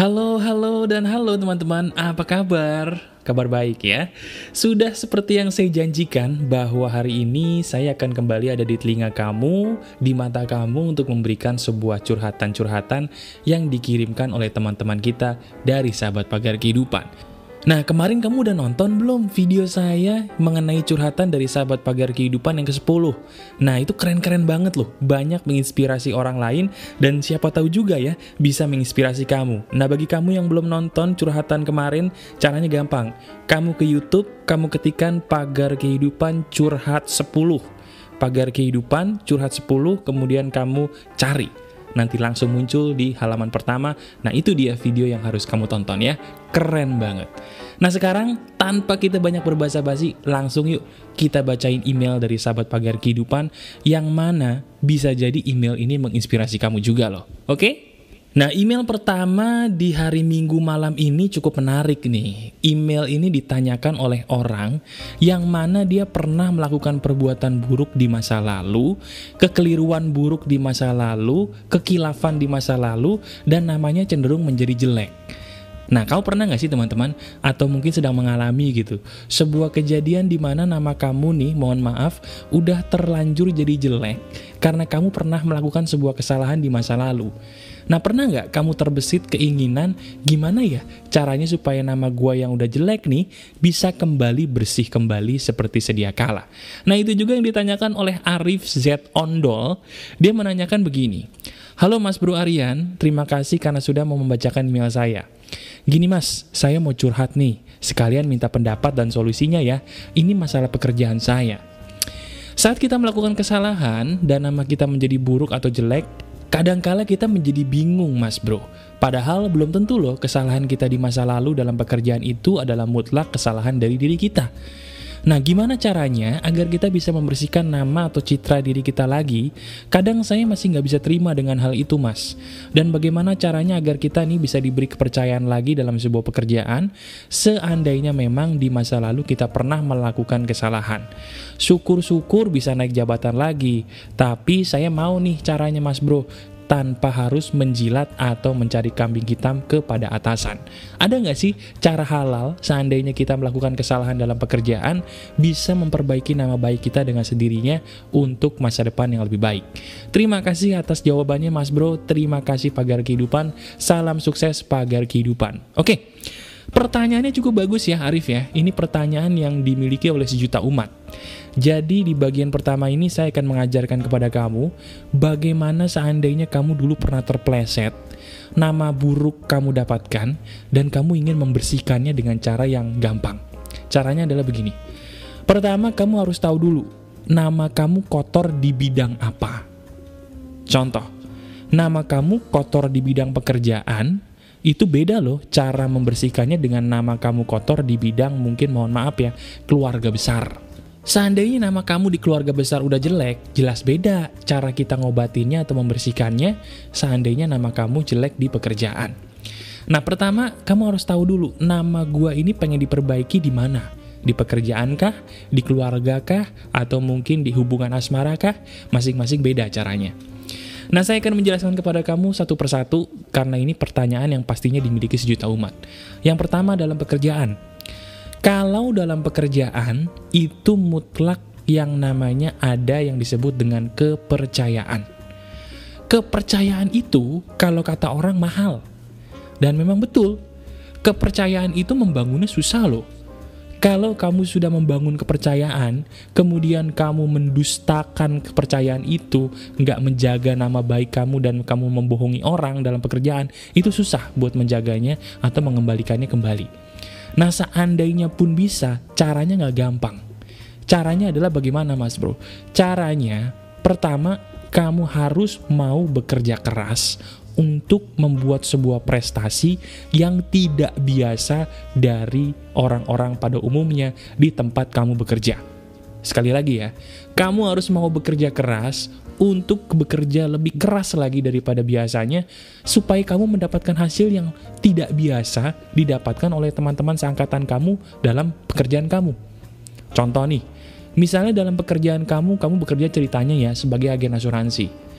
Halo, halo, dan halo teman-teman, apa kabar? Kabar baik ya? Sudah seperti yang saya janjikan bahwa hari ini saya akan kembali ada di telinga kamu, di mata kamu untuk memberikan sebuah curhatan-curhatan yang dikirimkan oleh teman-teman kita dari sahabat pagar kehidupan. Nah, kemarin kamu udah nonton belum video saya mengenai curhatan dari sahabat pagar kehidupan yang ke-10? Nah, itu keren-keren banget loh. Banyak menginspirasi orang lain dan siapa tahu juga ya bisa menginspirasi kamu. Nah, bagi kamu yang belum nonton curhatan kemarin, caranya gampang. Kamu ke YouTube, kamu ketikan pagar kehidupan curhat 10. Pagar kehidupan curhat 10, kemudian kamu cari nanti langsung muncul di halaman pertama. Nah, itu dia video yang harus kamu tonton ya. Keren banget. Nah, sekarang tanpa kita banyak berbahasa basi, langsung yuk kita bacain email dari sahabat pagar kehidupan yang mana bisa jadi email ini menginspirasi kamu juga loh. Oke? Okay? Nah, email pertama di hari Minggu malam ini cukup menarik nih. Email ini ditanyakan oleh orang yang mana dia pernah melakukan perbuatan buruk di masa lalu, kekeliruan buruk di masa lalu, kekilafan di masa lalu, dan namanya cenderung menjadi jelek. Nah, kau pernah nggak sih teman-teman, atau mungkin sedang mengalami gitu, sebuah kejadian di mana nama kamu nih, mohon maaf, udah terlanjur jadi jelek karena kamu pernah melakukan sebuah kesalahan di masa lalu. Nah, pernah nggak kamu terbesit keinginan gimana ya caranya supaya nama gua yang udah jelek nih bisa kembali bersih kembali seperti sedia kala? Nah, itu juga yang ditanyakan oleh Arif Z Ondol. Dia menanyakan begini, Halo Mas Bro Aryan, terima kasih karena sudah mau membacakan email saya. Gini mas, saya mau curhat nih, sekalian minta pendapat dan solusinya ya. Ini masalah pekerjaan saya. Saat kita melakukan kesalahan dan nama kita menjadi buruk atau jelek, kadangkala kita menjadi bingung mas bro. Padahal belum tentu loh kesalahan kita di masa lalu dalam pekerjaan itu adalah mutlak kesalahan dari diri kita. Nah, gimana caranya agar kita bisa membersihkan nama atau citra diri kita lagi? Kadang saya masih nggak bisa terima dengan hal itu, Mas. Dan bagaimana caranya agar kita nih bisa diberi kepercayaan lagi dalam sebuah pekerjaan, seandainya memang di masa lalu kita pernah melakukan kesalahan. Syukur-syukur bisa naik jabatan lagi, tapi saya mau nih caranya, Mas Bro tanpa harus menjilat atau mencari kambing hitam kepada atasan. Ada nggak sih cara halal seandainya kita melakukan kesalahan dalam pekerjaan bisa memperbaiki nama baik kita dengan sendirinya untuk masa depan yang lebih baik? Terima kasih atas jawabannya Mas Bro, terima kasih Pagar Kehidupan, salam sukses Pagar Kehidupan. Oke, pertanyaannya cukup bagus ya Arif ya, ini pertanyaan yang dimiliki oleh sejuta umat. Jadi di bagian pertama ini saya akan mengajarkan kepada kamu bagaimana seandainya kamu dulu pernah terpleset, nama buruk kamu dapatkan, dan kamu ingin membersihkannya dengan cara yang gampang. Caranya adalah begini. Pertama, kamu harus tahu dulu nama kamu kotor di bidang apa. Contoh, nama kamu kotor di bidang pekerjaan, itu beda loh cara membersihkannya dengan nama kamu kotor di bidang mungkin mohon maaf ya, keluarga besar. Seandainya nama kamu di keluarga besar udah jelek, jelas beda cara kita ngobatinnya atau membersihkannya seandainya nama kamu jelek di pekerjaan. Nah pertama, kamu harus tahu dulu nama gua ini pengen diperbaiki di mana? Di pekerjaan kah? Di keluarga kah? Atau mungkin di hubungan asmara kah? Masing-masing beda caranya. Nah, saya akan menjelaskan kepada kamu satu persatu karena ini pertanyaan yang pastinya dimiliki sejuta umat. Yang pertama dalam pekerjaan. Kalau dalam pekerjaan itu mutlak yang namanya ada yang disebut dengan kepercayaan. Kepercayaan itu kalau kata orang mahal. Dan memang betul, kepercayaan itu membangunnya susah loh. Kalau kamu sudah membangun kepercayaan, kemudian kamu mendustakan kepercayaan itu, nggak menjaga nama baik kamu dan kamu membohongi orang dalam pekerjaan, itu susah buat menjaganya atau mengembalikannya kembali. Nah seandainya pun bisa, caranya nggak gampang. Caranya adalah bagaimana mas bro? Caranya pertama kamu harus mau bekerja keras untuk membuat sebuah prestasi yang tidak biasa dari orang-orang pada umumnya di tempat kamu bekerja. Sekali lagi ya, kamu harus mau bekerja keras untuk bekerja lebih keras lagi daripada biasanya supaya kamu mendapatkan hasil yang tidak biasa didapatkan oleh teman-teman seangkatan kamu dalam pekerjaan kamu. Contoh nih, misalnya dalam pekerjaan kamu, kamu bekerja ceritanya ya sebagai agen asuransi.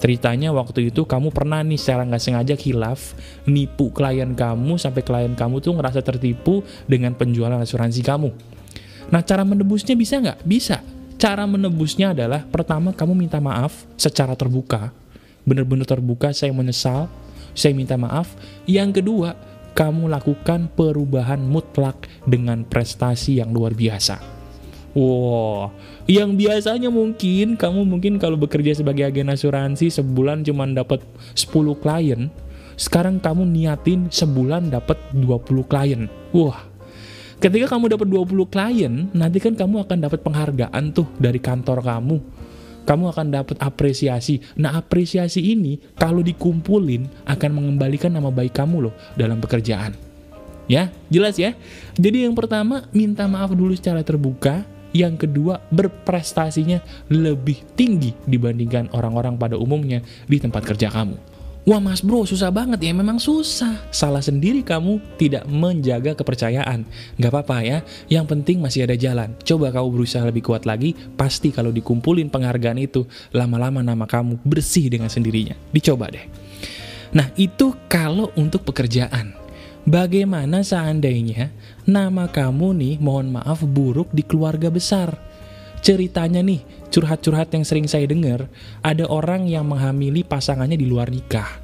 Ceritanya waktu itu kamu pernah nih secara nggak sengaja hilaf, nipu klien kamu sampai klien kamu tuh ngerasa tertipu dengan penjualan asuransi kamu. Nah cara menebusnya bisa nggak? Bisa. Cara menebusnya adalah pertama kamu minta maaf secara terbuka. Bener-bener terbuka, saya menyesal, saya minta maaf. Yang kedua, kamu lakukan perubahan mutlak dengan prestasi yang luar biasa. Wow, yang biasanya mungkin kamu mungkin kalau bekerja sebagai agen asuransi sebulan cuma dapat 10 klien, sekarang kamu niatin sebulan dapat 20 klien. Wah. Ketika kamu dapat 20 klien, nanti kan kamu akan dapat penghargaan tuh dari kantor kamu. Kamu akan dapat apresiasi. Nah, apresiasi ini kalau dikumpulin akan mengembalikan nama baik kamu loh dalam pekerjaan. Ya, jelas ya. Jadi yang pertama, minta maaf dulu secara terbuka, yang kedua, berprestasinya lebih tinggi dibandingkan orang-orang pada umumnya di tempat kerja kamu. Wah mas bro, susah banget ya, memang susah. Salah sendiri kamu tidak menjaga kepercayaan. Gak apa-apa ya, yang penting masih ada jalan. Coba kamu berusaha lebih kuat lagi, pasti kalau dikumpulin penghargaan itu, lama-lama nama kamu bersih dengan sendirinya. Dicoba deh. Nah itu kalau untuk pekerjaan. Bagaimana seandainya nama kamu nih mohon maaf buruk di keluarga besar? Ceritanya nih, curhat-curhat yang sering saya dengar, ada orang yang menghamili pasangannya di luar nikah.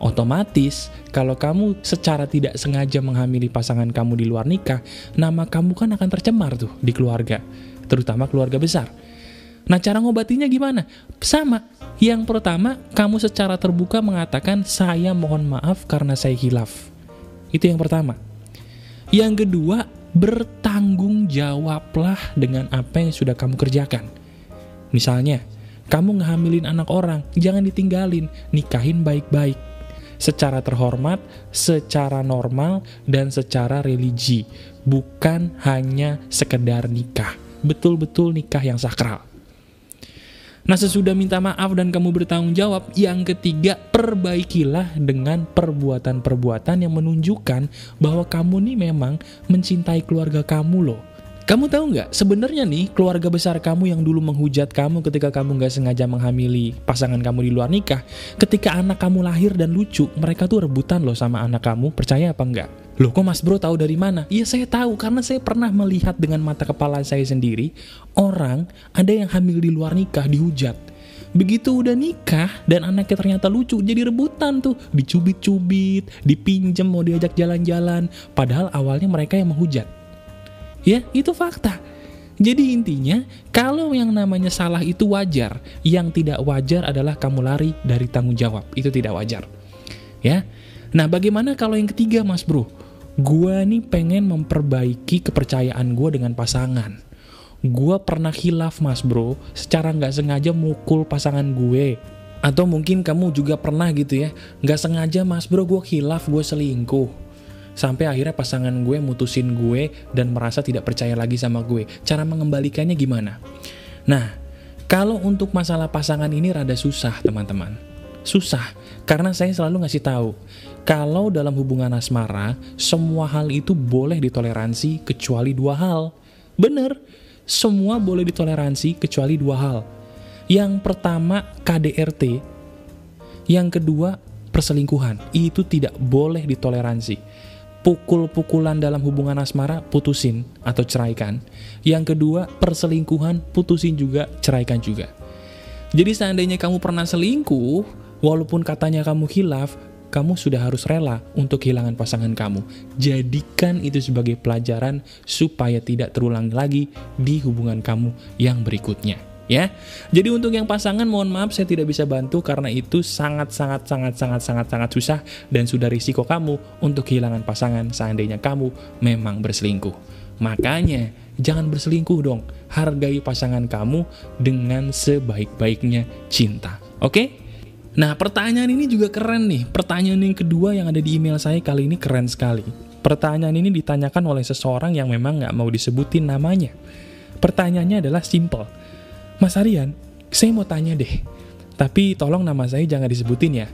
Otomatis, kalau kamu secara tidak sengaja menghamili pasangan kamu di luar nikah, nama kamu kan akan tercemar tuh di keluarga, terutama keluarga besar. Nah, cara ngobatinya gimana? Sama. Yang pertama, kamu secara terbuka mengatakan, saya mohon maaf karena saya hilaf. Itu yang pertama. Yang kedua, bertanggung jawablah dengan apa yang sudah kamu kerjakan. Misalnya, kamu ngehamilin anak orang, jangan ditinggalin, nikahin baik-baik. Secara terhormat, secara normal, dan secara religi. Bukan hanya sekedar nikah. Betul-betul nikah yang sakral. Nah sesudah minta maaf dan kamu bertanggung jawab, yang ketiga perbaikilah dengan perbuatan-perbuatan yang menunjukkan bahwa kamu nih memang mencintai keluarga kamu loh. Kamu tahu nggak, sebenarnya nih keluarga besar kamu yang dulu menghujat kamu ketika kamu nggak sengaja menghamili pasangan kamu di luar nikah, ketika anak kamu lahir dan lucu, mereka tuh rebutan loh sama anak kamu, percaya apa enggak? Loh kok mas bro tahu dari mana? Iya saya tahu karena saya pernah melihat dengan mata kepala saya sendiri, orang ada yang hamil di luar nikah dihujat. Begitu udah nikah dan anaknya ternyata lucu, jadi rebutan tuh, dicubit-cubit, dipinjem mau diajak jalan-jalan, padahal awalnya mereka yang menghujat. Ya, itu fakta. Jadi intinya, kalau yang namanya salah itu wajar, yang tidak wajar adalah kamu lari dari tanggung jawab. Itu tidak wajar. Ya. Nah, bagaimana kalau yang ketiga, Mas Bro? Gua nih pengen memperbaiki kepercayaan gue dengan pasangan. Gua pernah hilaf, Mas Bro, secara nggak sengaja mukul pasangan gue. Atau mungkin kamu juga pernah gitu ya, nggak sengaja, Mas Bro, gue hilaf, gue selingkuh Sampai akhirnya pasangan gue mutusin gue dan merasa tidak percaya lagi sama gue. Cara mengembalikannya gimana? Nah, kalau untuk masalah pasangan ini rada susah, teman-teman. Susah, karena saya selalu ngasih tahu, kalau dalam hubungan asmara, semua hal itu boleh ditoleransi kecuali dua hal. Bener, semua boleh ditoleransi kecuali dua hal. Yang pertama, KDRT. Yang kedua, perselingkuhan. Itu tidak boleh ditoleransi pukul-pukulan dalam hubungan asmara, putusin atau ceraikan. Yang kedua, perselingkuhan, putusin juga, ceraikan juga. Jadi seandainya kamu pernah selingkuh, walaupun katanya kamu hilaf, kamu sudah harus rela untuk kehilangan pasangan kamu. Jadikan itu sebagai pelajaran supaya tidak terulang lagi di hubungan kamu yang berikutnya ya. Jadi untuk yang pasangan mohon maaf saya tidak bisa bantu karena itu sangat sangat sangat sangat sangat sangat susah dan sudah risiko kamu untuk kehilangan pasangan seandainya kamu memang berselingkuh. Makanya jangan berselingkuh dong. Hargai pasangan kamu dengan sebaik-baiknya cinta. Oke? Nah, pertanyaan ini juga keren nih. Pertanyaan yang kedua yang ada di email saya kali ini keren sekali. Pertanyaan ini ditanyakan oleh seseorang yang memang nggak mau disebutin namanya. Pertanyaannya adalah simple Mas Aryan, saya mau tanya deh, tapi tolong nama saya jangan disebutin ya.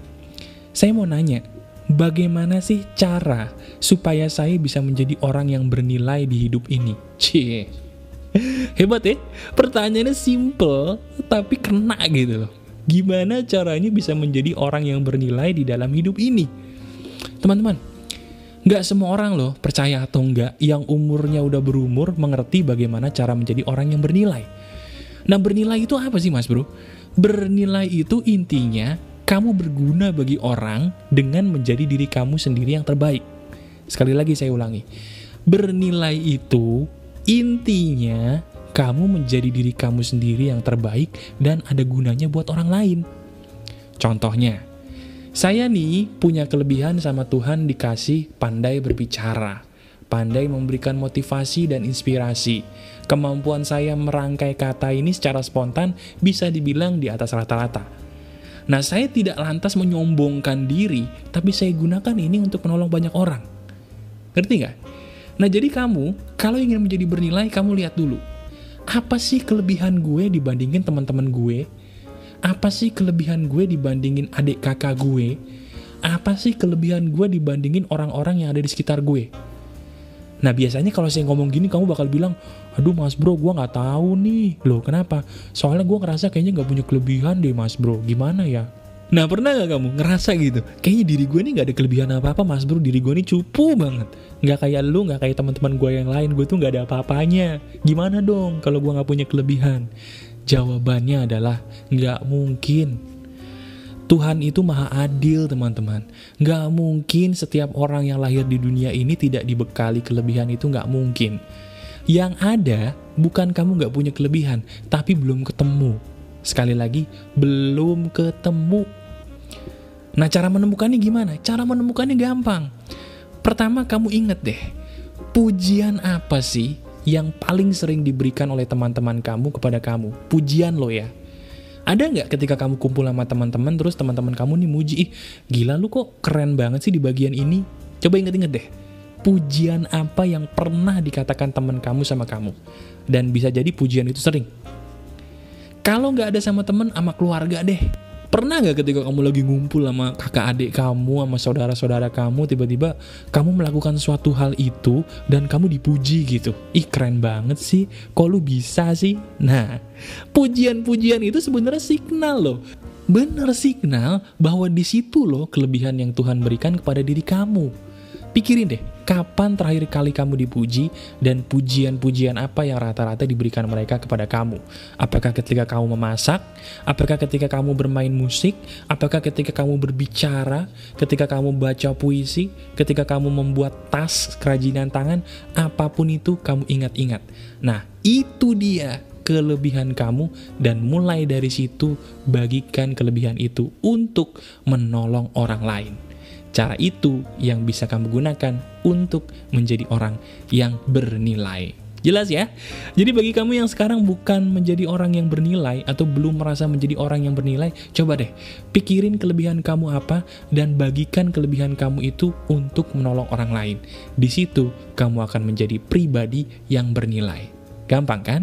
Saya mau nanya, bagaimana sih cara supaya saya bisa menjadi orang yang bernilai di hidup ini? Cie. Hebat ya? Pertanyaannya simple, tapi kena gitu loh. Gimana caranya bisa menjadi orang yang bernilai di dalam hidup ini? Teman-teman, nggak semua orang loh, percaya atau enggak, yang umurnya udah berumur mengerti bagaimana cara menjadi orang yang bernilai. Nah, bernilai itu apa sih mas bro? Bernilai itu intinya kamu berguna bagi orang dengan menjadi diri kamu sendiri yang terbaik. Sekali lagi saya ulangi. Bernilai itu intinya kamu menjadi diri kamu sendiri yang terbaik dan ada gunanya buat orang lain. Contohnya, saya nih punya kelebihan sama Tuhan dikasih pandai berbicara, pandai memberikan motivasi dan inspirasi. Kemampuan saya merangkai kata ini secara spontan bisa dibilang di atas rata-rata. Nah, saya tidak lantas menyombongkan diri, tapi saya gunakan ini untuk menolong banyak orang. Ngerti nggak? Nah, jadi kamu, kalau ingin menjadi bernilai, kamu lihat dulu apa sih kelebihan gue dibandingin teman-teman gue? Apa sih kelebihan gue dibandingin adik kakak gue? Apa sih kelebihan gue dibandingin orang-orang yang ada di sekitar gue? Nah biasanya kalau saya ngomong gini kamu bakal bilang, aduh mas bro gue gak tahu nih. Loh kenapa? Soalnya gue ngerasa kayaknya gak punya kelebihan deh mas bro. Gimana ya? Nah pernah gak kamu ngerasa gitu? Kayaknya diri gue ini gak ada kelebihan apa-apa mas bro Diri gue ini cupu banget Gak kayak lu, gak kayak teman-teman gue yang lain Gue tuh gak ada apa-apanya Gimana dong kalau gue gak punya kelebihan? Jawabannya adalah gak mungkin Tuhan itu maha adil teman-teman Gak mungkin setiap orang yang lahir di dunia ini tidak dibekali kelebihan itu gak mungkin Yang ada bukan kamu gak punya kelebihan Tapi belum ketemu Sekali lagi, belum ketemu Nah, cara menemukannya gimana? Cara menemukannya gampang. Pertama, kamu inget deh, pujian apa sih yang paling sering diberikan oleh teman-teman kamu kepada kamu? Pujian lo ya. Ada nggak ketika kamu kumpul sama teman-teman, terus teman-teman kamu nih muji, ih gila lu kok keren banget sih di bagian ini? Coba inget-inget deh, pujian apa yang pernah dikatakan teman kamu sama kamu? Dan bisa jadi pujian itu sering. Kalau nggak ada sama teman, sama keluarga deh Pernah gak ketika kamu lagi ngumpul sama kakak adik kamu, sama saudara-saudara kamu, tiba-tiba kamu melakukan suatu hal itu dan kamu dipuji gitu? Ih keren banget sih, kok lu bisa sih? Nah, pujian-pujian itu sebenarnya signal loh. Bener signal bahwa di situ loh kelebihan yang Tuhan berikan kepada diri kamu. Pikirin deh, kapan terakhir kali kamu dipuji dan pujian-pujian apa yang rata-rata diberikan mereka kepada kamu? Apakah ketika kamu memasak? Apakah ketika kamu bermain musik? Apakah ketika kamu berbicara? Ketika kamu baca puisi? Ketika kamu membuat tas kerajinan tangan? Apa pun itu kamu ingat-ingat. Nah, itu dia kelebihan kamu dan mulai dari situ bagikan kelebihan itu untuk menolong orang lain. Cara itu yang bisa kamu gunakan untuk menjadi orang yang bernilai. Jelas ya? Jadi bagi kamu yang sekarang bukan menjadi orang yang bernilai atau belum merasa menjadi orang yang bernilai, coba deh pikirin kelebihan kamu apa dan bagikan kelebihan kamu itu untuk menolong orang lain. Di situ kamu akan menjadi pribadi yang bernilai. Gampang kan?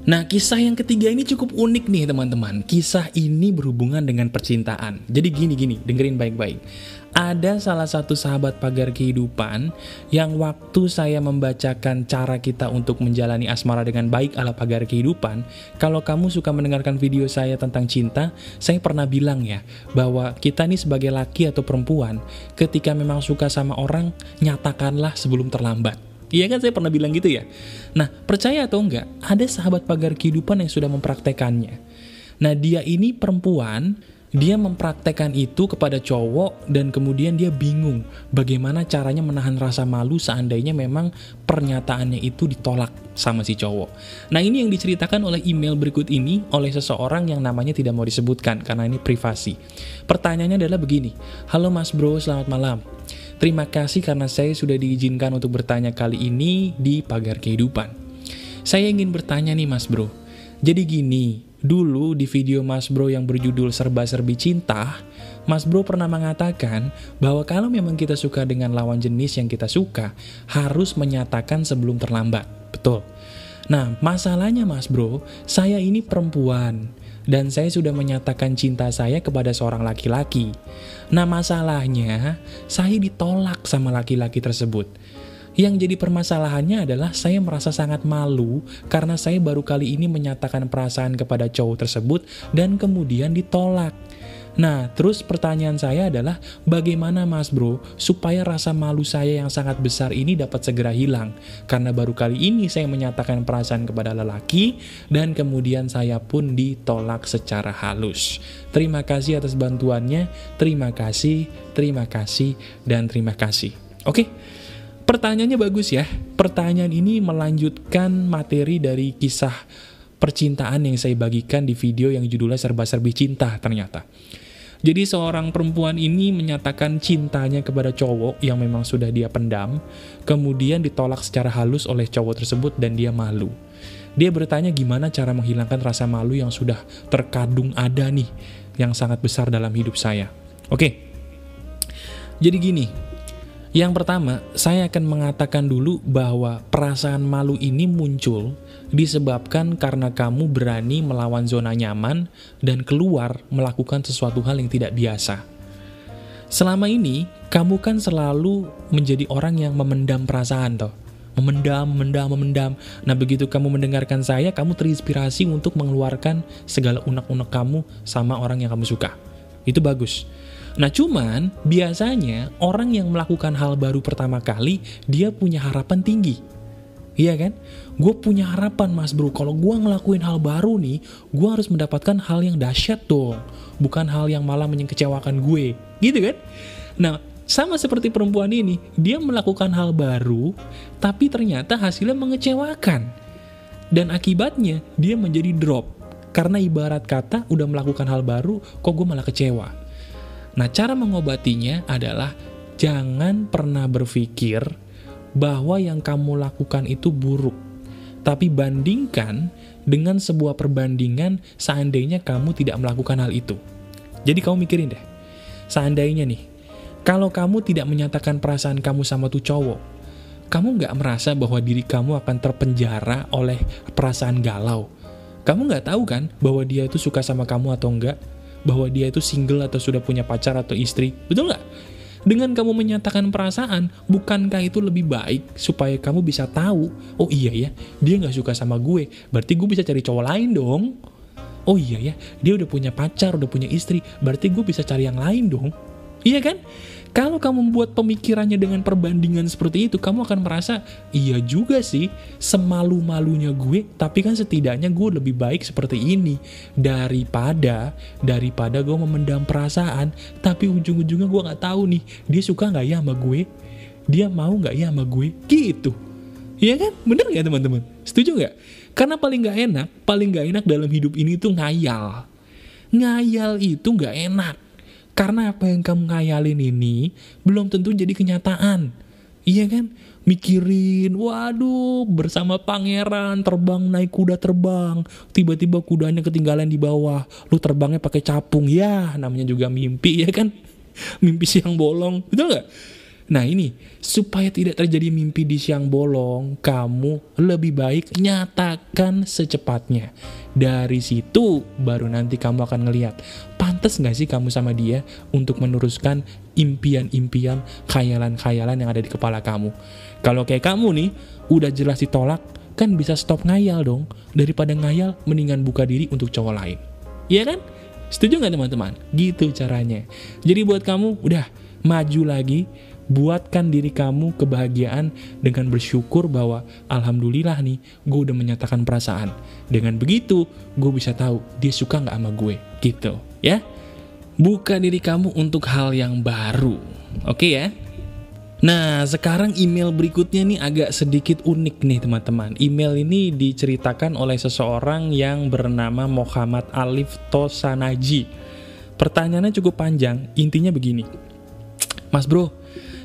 Nah, kisah yang ketiga ini cukup unik nih teman-teman. Kisah ini berhubungan dengan percintaan. Jadi gini-gini, dengerin baik-baik ada salah satu sahabat pagar kehidupan yang waktu saya membacakan cara kita untuk menjalani asmara dengan baik ala pagar kehidupan, kalau kamu suka mendengarkan video saya tentang cinta, saya pernah bilang ya, bahwa kita nih sebagai laki atau perempuan, ketika memang suka sama orang, nyatakanlah sebelum terlambat. Iya kan saya pernah bilang gitu ya? Nah, percaya atau enggak, ada sahabat pagar kehidupan yang sudah mempraktekannya. Nah, dia ini perempuan dia mempraktekkan itu kepada cowok dan kemudian dia bingung bagaimana caranya menahan rasa malu seandainya memang pernyataannya itu ditolak sama si cowok. Nah ini yang diceritakan oleh email berikut ini oleh seseorang yang namanya tidak mau disebutkan karena ini privasi. Pertanyaannya adalah begini, Halo mas bro, selamat malam. Terima kasih karena saya sudah diizinkan untuk bertanya kali ini di Pagar Kehidupan. Saya ingin bertanya nih mas bro, jadi gini, Dulu di video Mas Bro yang berjudul Serba-Serbi Cinta, Mas Bro pernah mengatakan bahwa kalau memang kita suka dengan lawan jenis yang kita suka, harus menyatakan sebelum terlambat. Betul. Nah, masalahnya Mas Bro, saya ini perempuan, dan saya sudah menyatakan cinta saya kepada seorang laki-laki. Nah, masalahnya, saya ditolak sama laki-laki tersebut. Yang jadi permasalahannya adalah saya merasa sangat malu karena saya baru kali ini menyatakan perasaan kepada cowok tersebut dan kemudian ditolak. Nah, terus pertanyaan saya adalah bagaimana mas bro supaya rasa malu saya yang sangat besar ini dapat segera hilang? Karena baru kali ini saya menyatakan perasaan kepada lelaki dan kemudian saya pun ditolak secara halus. Terima kasih atas bantuannya, terima kasih, terima kasih, dan terima kasih. Oke? Pertanyaannya bagus ya. Pertanyaan ini melanjutkan materi dari kisah percintaan yang saya bagikan di video yang judulnya serba-serbi cinta ternyata. Jadi seorang perempuan ini menyatakan cintanya kepada cowok yang memang sudah dia pendam, kemudian ditolak secara halus oleh cowok tersebut dan dia malu. Dia bertanya gimana cara menghilangkan rasa malu yang sudah terkadung ada nih, yang sangat besar dalam hidup saya. Oke, jadi gini, yang pertama, saya akan mengatakan dulu bahwa perasaan malu ini muncul disebabkan karena kamu berani melawan zona nyaman dan keluar melakukan sesuatu hal yang tidak biasa. Selama ini, kamu kan selalu menjadi orang yang memendam perasaan toh. Memendam, memendam, memendam. Nah begitu kamu mendengarkan saya, kamu terinspirasi untuk mengeluarkan segala unek-unek kamu sama orang yang kamu suka. Itu bagus. Nah cuman biasanya orang yang melakukan hal baru pertama kali dia punya harapan tinggi. Iya kan? Gue punya harapan mas bro, kalau gue ngelakuin hal baru nih, gue harus mendapatkan hal yang dahsyat dong. Bukan hal yang malah menyekecewakan gue. Gitu kan? Nah, sama seperti perempuan ini, dia melakukan hal baru, tapi ternyata hasilnya mengecewakan. Dan akibatnya, dia menjadi drop. Karena ibarat kata, udah melakukan hal baru, kok gue malah kecewa. Nah, cara mengobatinya adalah jangan pernah berpikir bahwa yang kamu lakukan itu buruk. Tapi bandingkan dengan sebuah perbandingan seandainya kamu tidak melakukan hal itu. Jadi kamu mikirin deh, seandainya nih, kalau kamu tidak menyatakan perasaan kamu sama tuh cowok, kamu nggak merasa bahwa diri kamu akan terpenjara oleh perasaan galau. Kamu nggak tahu kan bahwa dia itu suka sama kamu atau enggak? Bahwa dia itu single atau sudah punya pacar atau istri. Betul nggak? Dengan kamu menyatakan perasaan, bukankah itu lebih baik supaya kamu bisa tahu, oh iya ya, dia nggak suka sama gue, berarti gue bisa cari cowok lain dong. Oh iya ya, dia udah punya pacar, udah punya istri, berarti gue bisa cari yang lain dong. Iya kan? Kalau kamu membuat pemikirannya dengan perbandingan seperti itu, kamu akan merasa, iya juga sih, semalu-malunya gue, tapi kan setidaknya gue lebih baik seperti ini, daripada, daripada gue memendam perasaan, tapi ujung-ujungnya gue gak tahu nih, dia suka gak ya sama gue? Dia mau gak ya sama gue? Gitu. Iya kan? Bener gak teman-teman? Setuju gak? Karena paling gak enak, paling gak enak dalam hidup ini tuh ngayal. Ngayal itu gak enak karena apa yang kamu ngayalin ini belum tentu jadi kenyataan. Iya kan? Mikirin, waduh, bersama pangeran terbang naik kuda terbang, tiba-tiba kudanya ketinggalan di bawah, lu terbangnya pakai capung, ya namanya juga mimpi ya kan? Mimpi siang bolong, betul nggak? Nah ini, supaya tidak terjadi mimpi di siang bolong, kamu lebih baik nyatakan secepatnya. Dari situ, baru nanti kamu akan ngeliat, pantas nggak sih kamu sama dia untuk meneruskan impian-impian, khayalan-khayalan yang ada di kepala kamu. Kalau kayak kamu nih, udah jelas ditolak, kan bisa stop ngayal dong. Daripada ngayal, mendingan buka diri untuk cowok lain. Iya kan? Setuju nggak teman-teman? Gitu caranya. Jadi buat kamu, udah maju lagi, buatkan diri kamu kebahagiaan dengan bersyukur bahwa Alhamdulillah nih, gue udah menyatakan perasaan. Dengan begitu, gue bisa tahu dia suka nggak sama gue, gitu. Ya, buka diri kamu untuk hal yang baru. Oke ya? Nah, sekarang email berikutnya nih agak sedikit unik nih teman-teman. Email ini diceritakan oleh seseorang yang bernama Muhammad Alif Tosanaji. Pertanyaannya cukup panjang, intinya begini. Mas bro,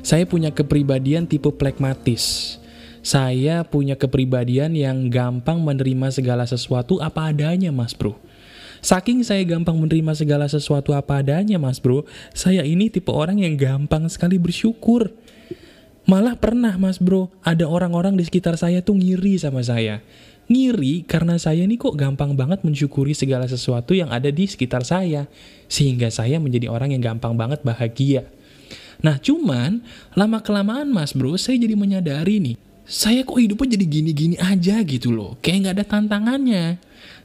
saya punya kepribadian tipe plekmatis. Saya punya kepribadian yang gampang menerima segala sesuatu apa adanya, Mas Bro. Saking saya gampang menerima segala sesuatu apa adanya, Mas Bro, saya ini tipe orang yang gampang sekali bersyukur. Malah pernah, Mas Bro, ada orang-orang di sekitar saya tuh ngiri sama saya. Ngiri karena saya ini kok gampang banget mensyukuri segala sesuatu yang ada di sekitar saya. Sehingga saya menjadi orang yang gampang banget bahagia. Nah, cuman lama-kelamaan mas bro, saya jadi menyadari nih, saya kok hidupnya jadi gini-gini aja gitu loh. Kayak nggak ada tantangannya.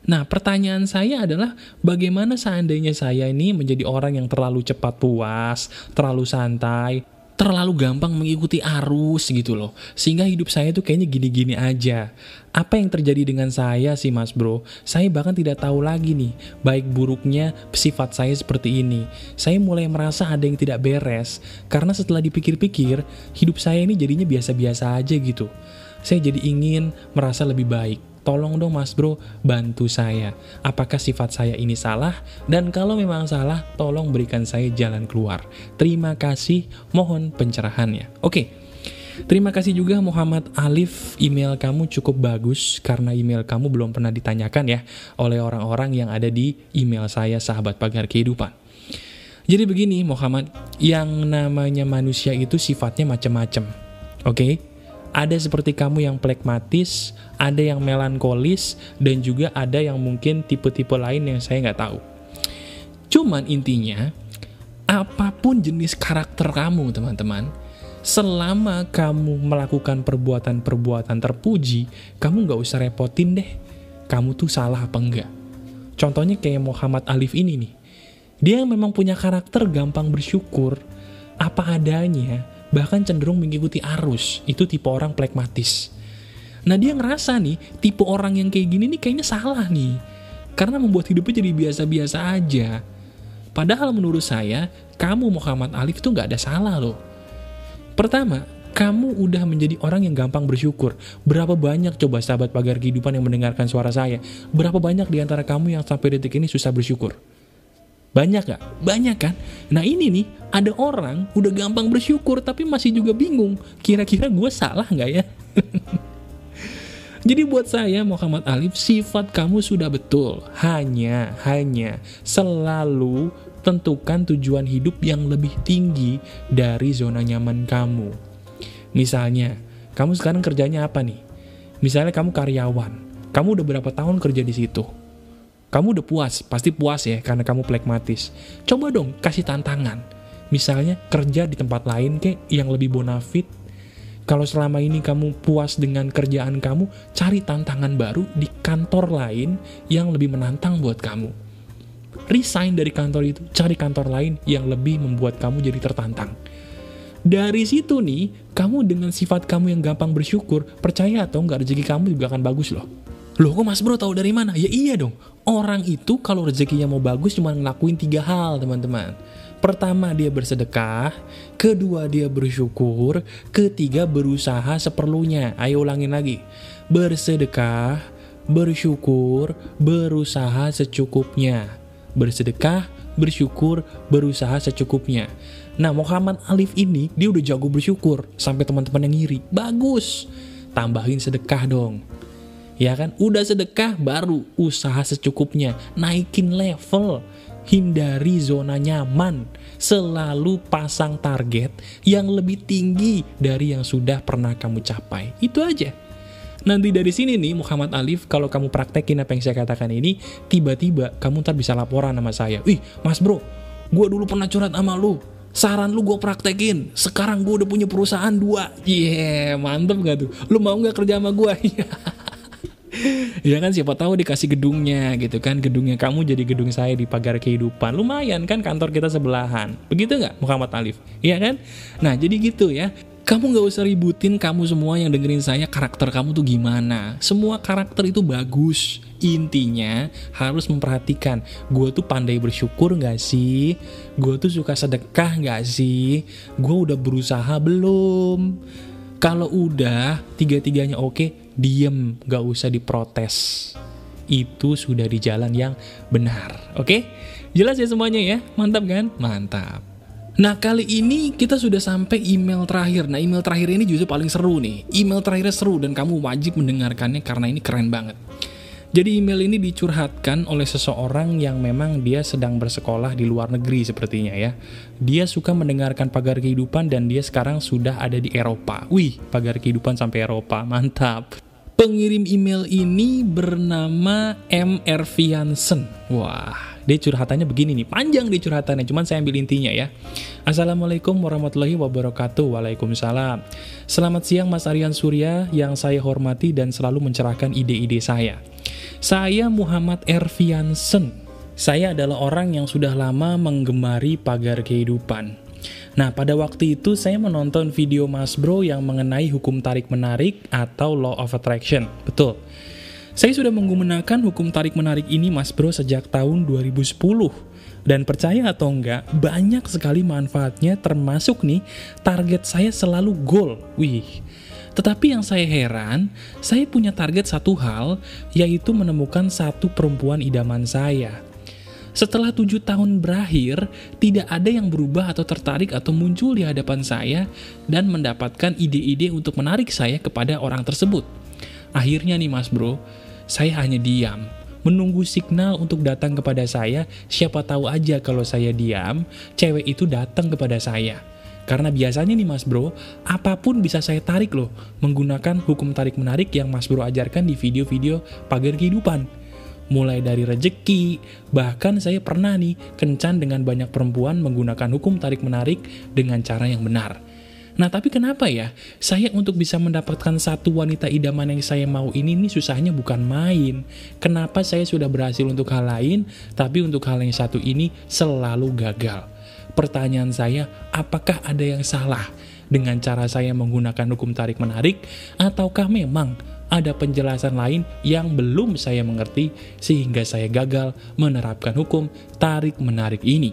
Nah, pertanyaan saya adalah bagaimana seandainya saya ini menjadi orang yang terlalu cepat puas, terlalu santai, terlalu gampang mengikuti arus gitu loh. Sehingga hidup saya tuh kayaknya gini-gini aja. Apa yang terjadi dengan saya sih mas bro? Saya bahkan tidak tahu lagi nih, baik buruknya sifat saya seperti ini. Saya mulai merasa ada yang tidak beres, karena setelah dipikir-pikir, hidup saya ini jadinya biasa-biasa aja gitu. Saya jadi ingin merasa lebih baik tolong dong mas bro bantu saya. Apakah sifat saya ini salah? Dan kalau memang salah, tolong berikan saya jalan keluar. Terima kasih, mohon pencerahannya. Oke, terima kasih juga Muhammad Alif, email kamu cukup bagus karena email kamu belum pernah ditanyakan ya oleh orang-orang yang ada di email saya sahabat pagar kehidupan. Jadi begini Muhammad, yang namanya manusia itu sifatnya macam-macam. Oke? Okay? Ada seperti kamu yang plekmatis, ada yang melankolis, dan juga ada yang mungkin tipe-tipe lain yang saya nggak tahu. Cuman intinya, apa pun jenis karakter kamu teman-teman, selama kamu melakukan perbuatan-perbuatan terpuji, kamu nggak usah repotin deh, kamu tuh salah apa enggak. Contohnya kayak Muhammad Alif ini nih, dia memang punya karakter gampang bersyukur, apa adanya, bahkan cenderung mengikuti arus. Itu tipe orang plekmatis. Nah dia ngerasa nih, tipe orang yang kayak gini nih kayaknya salah nih. Karena membuat hidupnya jadi biasa-biasa aja. Padahal menurut saya, kamu Muhammad Alif tuh gak ada salah loh. Pertama, kamu udah menjadi orang yang gampang bersyukur. Berapa banyak coba sahabat pagar kehidupan yang mendengarkan suara saya? Berapa banyak di antara kamu yang sampai detik ini susah bersyukur? Banyak gak? Banyak kan? Nah ini nih, ada orang udah gampang bersyukur tapi masih juga bingung. Kira-kira gue salah gak ya? Jadi buat saya Muhammad Alif, sifat kamu sudah betul. Hanya, hanya selalu tentukan tujuan hidup yang lebih tinggi dari zona nyaman kamu. Misalnya, kamu sekarang kerjanya apa nih? Misalnya kamu karyawan, kamu udah berapa tahun kerja di situ? Kamu udah puas, pasti puas ya karena kamu plekmatis. Coba dong kasih tantangan. Misalnya kerja di tempat lain kek yang lebih bonafit. Kalau selama ini kamu puas dengan kerjaan kamu, cari tantangan baru di kantor lain yang lebih menantang buat kamu. Resign dari kantor itu, cari kantor lain yang lebih membuat kamu jadi tertantang. Dari situ nih, kamu dengan sifat kamu yang gampang bersyukur, percaya atau enggak rezeki kamu juga akan bagus loh. Loh kok mas bro tahu dari mana? Ya iya dong, Orang itu kalau rezekinya mau bagus cuma ngelakuin tiga hal teman-teman. Pertama dia bersedekah, kedua dia bersyukur, ketiga berusaha seperlunya. Ayo ulangin lagi. Bersedekah, bersyukur, berusaha secukupnya. Bersedekah, bersyukur, berusaha secukupnya. Nah Muhammad Alif ini dia udah jago bersyukur sampai teman-teman yang ngiri. Bagus. Tambahin sedekah dong ya kan? Udah sedekah baru usaha secukupnya, naikin level, hindari zona nyaman, selalu pasang target yang lebih tinggi dari yang sudah pernah kamu capai. Itu aja. Nanti dari sini nih Muhammad Alif, kalau kamu praktekin apa yang saya katakan ini, tiba-tiba kamu ntar bisa laporan sama saya. Wih, mas bro, gue dulu pernah curhat sama lu, saran lu gue praktekin. Sekarang gue udah punya perusahaan dua. Yeah mantep gak tuh? Lu mau gak kerja sama gue ya kan siapa tahu dikasih gedungnya gitu kan. Gedungnya kamu jadi gedung saya di pagar kehidupan. Lumayan kan kantor kita sebelahan. Begitu nggak Muhammad Alif? Iya kan? Nah jadi gitu ya kamu gak usah ributin kamu semua yang dengerin saya karakter kamu tuh gimana semua karakter itu bagus intinya harus memperhatikan gue tuh pandai bersyukur gak sih gue tuh suka sedekah gak sih gue udah berusaha belum kalau udah tiga-tiganya oke diem, gak usah diprotes. Itu sudah di jalan yang benar. Oke? Jelas ya semuanya ya? Mantap kan? Mantap. Nah kali ini kita sudah sampai email terakhir Nah email terakhir ini justru paling seru nih Email terakhirnya seru dan kamu wajib mendengarkannya karena ini keren banget jadi email ini dicurhatkan oleh seseorang yang memang dia sedang bersekolah di luar negeri sepertinya ya. Dia suka mendengarkan pagar kehidupan dan dia sekarang sudah ada di Eropa. Wih, pagar kehidupan sampai Eropa, mantap. Pengirim email ini bernama M. Erviansen. Wah, Dia curhatannya begini nih, panjang dia curhatannya, cuman saya ambil intinya ya. Assalamualaikum warahmatullahi wabarakatuh. Waalaikumsalam. Selamat siang Mas Aryan Surya yang saya hormati dan selalu mencerahkan ide-ide saya. Saya Muhammad Erviansen. Saya adalah orang yang sudah lama menggemari pagar kehidupan. Nah, pada waktu itu saya menonton video Mas Bro yang mengenai hukum tarik-menarik atau Law of Attraction. Betul. Saya sudah menggunakan hukum tarik-menarik ini Mas Bro sejak tahun 2010. Dan percaya atau enggak, banyak sekali manfaatnya termasuk nih, target saya selalu goal. Wih, tetapi yang saya heran, saya punya target satu hal, yaitu menemukan satu perempuan idaman saya. Setelah tujuh tahun berakhir, tidak ada yang berubah atau tertarik atau muncul di hadapan saya dan mendapatkan ide-ide untuk menarik saya kepada orang tersebut. Akhirnya nih mas bro, saya hanya diam, menunggu signal untuk datang kepada saya, siapa tahu aja kalau saya diam, cewek itu datang kepada saya. Karena biasanya nih mas bro, apa pun bisa saya tarik loh, menggunakan hukum tarik-menarik yang mas bro ajarkan di video-video pagar kehidupan mulai dari rejeki, bahkan saya pernah nih kencan dengan banyak perempuan menggunakan hukum tarik-menarik dengan cara yang benar. Nah tapi kenapa ya, saya untuk bisa mendapatkan satu wanita idaman yang saya mau ini, ini susahnya bukan main. Kenapa saya sudah berhasil untuk hal lain, tapi untuk hal yang satu ini selalu gagal? Pertanyaan saya, apakah ada yang salah dengan cara saya menggunakan hukum tarik-menarik, ataukah memang ada penjelasan lain yang belum saya mengerti sehingga saya gagal menerapkan hukum tarik-menarik ini.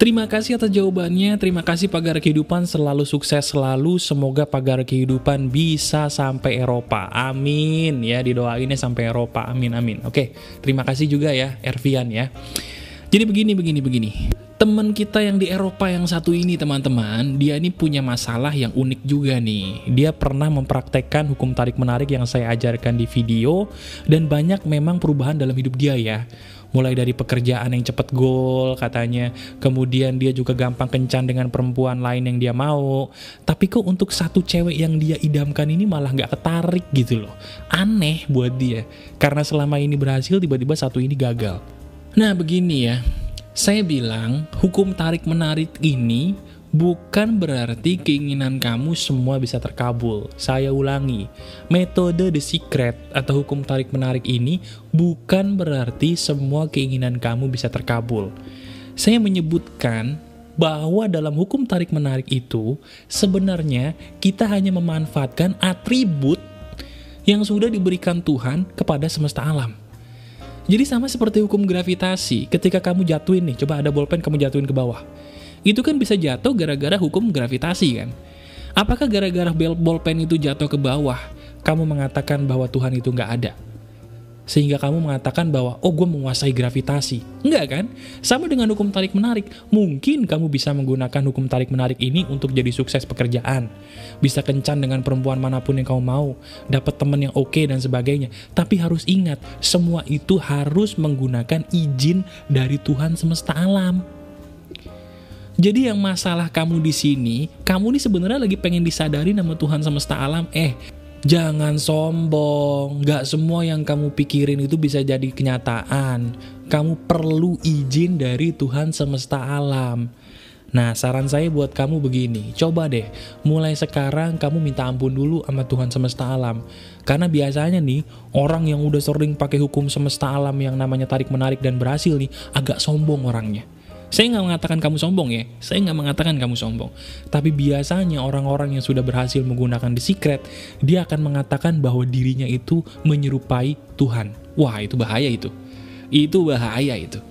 Terima kasih atas jawabannya, terima kasih pagar kehidupan. Selalu sukses selalu, semoga pagar kehidupan bisa sampai Eropa, amin. Ya, didoainnya sampai Eropa, amin amin. Oke, terima kasih juga ya Ervian ya. Jadi begini, begini, begini teman kita yang di Eropa yang satu ini teman-teman, dia ini punya masalah yang unik juga nih. Dia pernah mempraktekkan hukum tarik-menarik yang saya ajarkan di video, dan banyak memang perubahan dalam hidup dia ya. Mulai dari pekerjaan yang cepat goal katanya, kemudian dia juga gampang kencan dengan perempuan lain yang dia mau. Tapi kok untuk satu cewek yang dia idamkan ini malah nggak ketarik gitu loh. Aneh buat dia, karena selama ini berhasil tiba-tiba satu ini gagal. Nah begini ya, saya bilang, hukum tarik-menarik ini bukan berarti keinginan kamu semua bisa terkabul. Saya ulangi, metode The Secret atau hukum tarik-menarik ini bukan berarti semua keinginan kamu bisa terkabul. Saya menyebutkan bahwa dalam hukum tarik-menarik itu, sebenarnya kita hanya memanfaatkan atribut yang sudah diberikan Tuhan kepada semesta alam. Jadi sama seperti hukum gravitasi, ketika kamu jatuhin nih, coba ada bolpen kamu jatuhin ke bawah. Itu kan bisa jatuh gara-gara hukum gravitasi kan? Apakah gara-gara bolpen itu jatuh ke bawah, kamu mengatakan bahwa Tuhan itu nggak ada? Sehingga kamu mengatakan bahwa, oh gue menguasai gravitasi. Enggak kan? Sama dengan hukum tarik-menarik. Mungkin kamu bisa menggunakan hukum tarik-menarik ini untuk jadi sukses pekerjaan. Bisa kencan dengan perempuan mana pun yang kamu mau. Dapat teman yang oke okay dan sebagainya. Tapi harus ingat, semua itu harus menggunakan izin dari Tuhan semesta alam. Jadi yang masalah kamu di sini, kamu ini sebenarnya lagi pengen disadari nama Tuhan semesta alam. Eh, Jangan sombong, gak semua yang kamu pikirin itu bisa jadi kenyataan. Kamu perlu izin dari Tuhan semesta alam. Nah, saran saya buat kamu begini, coba deh, mulai sekarang kamu minta ampun dulu sama Tuhan semesta alam. Karena biasanya nih, orang yang udah sering pakai hukum semesta alam yang namanya tarik-menarik dan berhasil nih, agak sombong orangnya. Saya nggak mengatakan kamu sombong ya, saya nggak mengatakan kamu sombong. Tapi biasanya orang-orang yang sudah berhasil menggunakan The Secret, dia akan mengatakan bahwa dirinya itu menyerupai Tuhan. Wah, itu bahaya itu. Itu bahaya itu.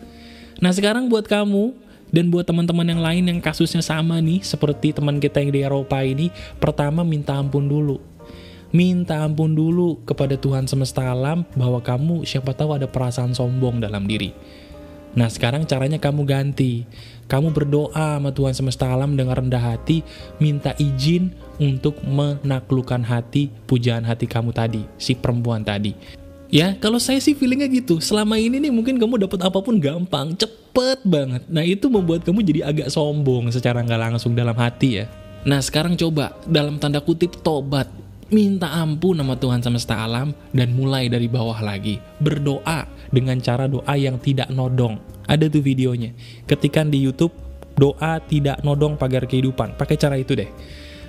Nah sekarang buat kamu, dan buat teman-teman yang lain yang kasusnya sama nih, seperti teman kita yang di Eropa ini, pertama minta ampun dulu. Minta ampun dulu kepada Tuhan semesta alam bahwa kamu siapa tahu ada perasaan sombong dalam diri. Nah sekarang caranya kamu ganti Kamu berdoa sama Tuhan semesta alam dengan rendah hati Minta izin untuk menaklukkan hati pujaan hati kamu tadi Si perempuan tadi Ya, kalau saya sih feelingnya gitu. Selama ini nih mungkin kamu dapat apa pun gampang, cepet banget. Nah itu membuat kamu jadi agak sombong secara nggak langsung dalam hati ya. Nah sekarang coba dalam tanda kutip tobat minta ampun sama Tuhan semesta alam, dan mulai dari bawah lagi. Berdoa dengan cara doa yang tidak nodong. Ada tuh videonya. Ketikan di YouTube doa tidak nodong pagar kehidupan. Pakai cara itu deh.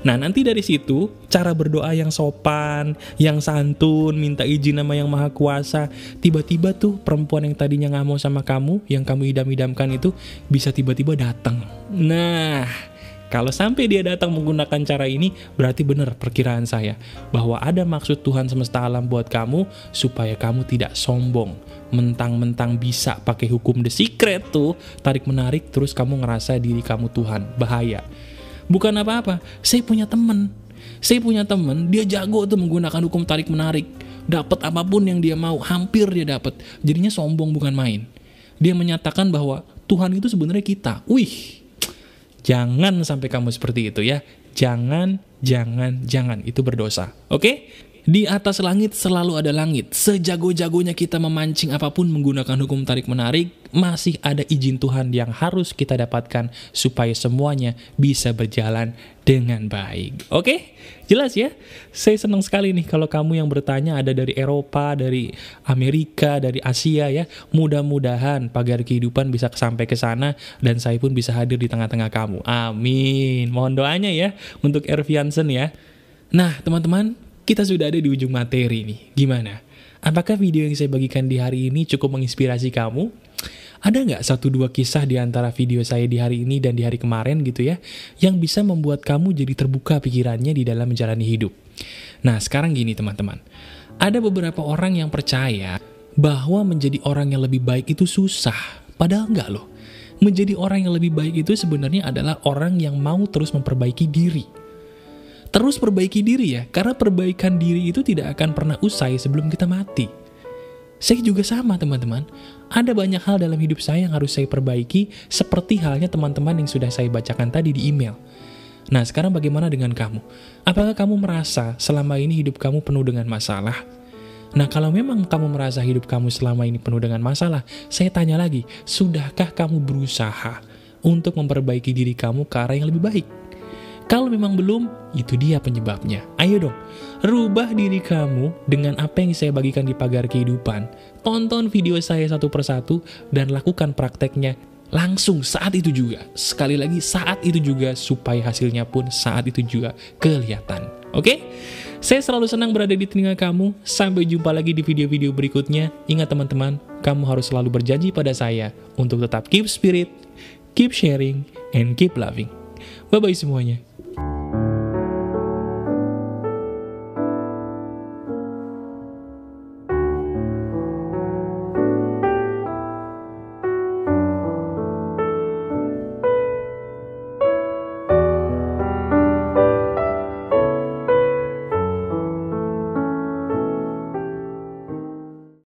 Nah, nanti dari situ, cara berdoa yang sopan, yang santun, minta izin nama yang maha kuasa, tiba-tiba tuh perempuan yang tadinya nggak mau sama kamu, yang kamu idam-idamkan itu, bisa tiba-tiba datang. Nah, kalau sampai dia datang menggunakan cara ini, berarti benar perkiraan saya bahwa ada maksud Tuhan semesta alam buat kamu supaya kamu tidak sombong. Mentang-mentang bisa pakai hukum the secret tuh, tarik menarik terus kamu ngerasa diri kamu Tuhan. Bahaya. Bukan apa-apa, saya punya temen. Saya punya temen, dia jago tuh menggunakan hukum tarik menarik. Dapat apa pun yang dia mau, hampir dia dapat. Jadinya sombong bukan main. Dia menyatakan bahwa Tuhan itu sebenarnya kita. Wih, Jangan sampai kamu seperti itu ya. Jangan, jangan, jangan. Itu berdosa. Oke? Di atas langit selalu ada langit. Sejago-jagonya kita memancing apa pun menggunakan hukum tarik-menarik, masih ada izin Tuhan yang harus kita dapatkan supaya semuanya bisa berjalan dengan baik. Oke? Jelas ya? Saya senang sekali nih kalau kamu yang bertanya ada dari Eropa, dari Amerika, dari Asia ya. Mudah-mudahan pagar kehidupan bisa sampai ke sana dan saya pun bisa hadir di tengah-tengah kamu. Amin. Mohon doanya ya untuk Erviansen ya. Nah, teman-teman, kita sudah ada di ujung materi nih. Gimana? Apakah video yang saya bagikan di hari ini cukup menginspirasi kamu? Ada nggak satu dua kisah di antara video saya di hari ini dan di hari kemarin gitu ya, yang bisa membuat kamu jadi terbuka pikirannya di dalam menjalani hidup? Nah, sekarang gini teman-teman. Ada beberapa orang yang percaya bahwa menjadi orang yang lebih baik itu susah. Padahal enggak loh. Menjadi orang yang lebih baik itu sebenarnya adalah orang yang mau terus memperbaiki diri terus perbaiki diri ya, karena perbaikan diri itu tidak akan pernah usai sebelum kita mati. Saya juga sama teman-teman, ada banyak hal dalam hidup saya yang harus saya perbaiki, seperti halnya teman-teman yang sudah saya bacakan tadi di email. Nah sekarang bagaimana dengan kamu? Apakah kamu merasa selama ini hidup kamu penuh dengan masalah? Nah kalau memang kamu merasa hidup kamu selama ini penuh dengan masalah, saya tanya lagi, sudahkah kamu berusaha untuk memperbaiki diri kamu ke arah yang lebih baik? Kalau memang belum, itu dia penyebabnya. Ayo dong, rubah diri kamu dengan apa yang saya bagikan di pagar kehidupan. Tonton video saya satu persatu dan lakukan prakteknya langsung saat itu juga. Sekali lagi saat itu juga supaya hasilnya pun saat itu juga kelihatan. Oke? Saya selalu senang berada di telinga kamu. Sampai jumpa lagi di video-video berikutnya. Ingat teman-teman, kamu harus selalu berjanji pada saya untuk tetap keep spirit, keep sharing, and keep loving. Bye-bye semuanya.